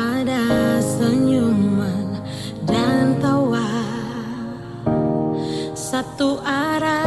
ada senyuman dan tawa. Satu arah